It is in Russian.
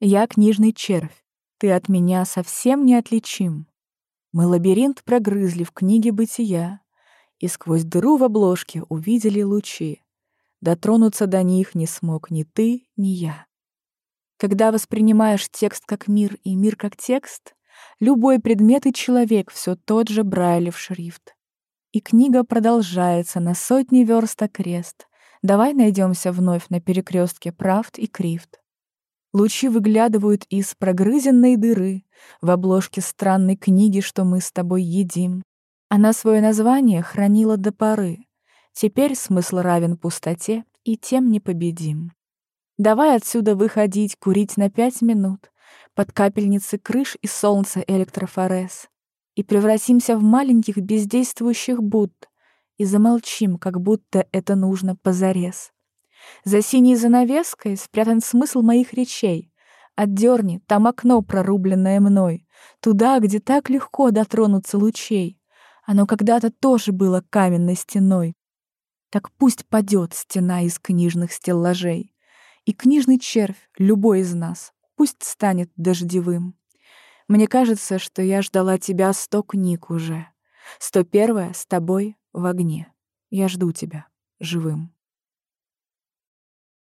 Я книжный червь, ты от меня совсем не отличим. Мы лабиринт прогрызли в книге бытия, И сквозь дыру в обложке увидели лучи. Дотронуться до них не смог ни ты, ни я. Когда воспринимаешь текст как мир и мир как текст, любой предмет и человек все тот же Брайлев шрифт. И книга продолжается на сотни верст крест. Давай найдемся вновь на перекрестке правд и кривт. Лучи выглядывают из прогрызенной дыры в обложке странной книги, что мы с тобой едим. Она свое название хранила до поры. Теперь смысл равен пустоте, и тем непобедим. Давай отсюда выходить, курить на пять минут, под капельницы крыш и солнца электрофорез, и превратимся в маленьких бездействующих Будд, и замолчим, как будто это нужно позарез. За синей занавеской спрятан смысл моих речей. Отдерни, там окно, прорубленное мной, туда, где так легко дотронуться лучей. Оно когда-то тоже было каменной стеной. Так пусть падет стена из книжных стеллажей. И книжный червь, любой из нас, пусть станет дождевым. Мне кажется, что я ждала тебя сто книг уже. Сто первая с тобой в огне. Я жду тебя живым.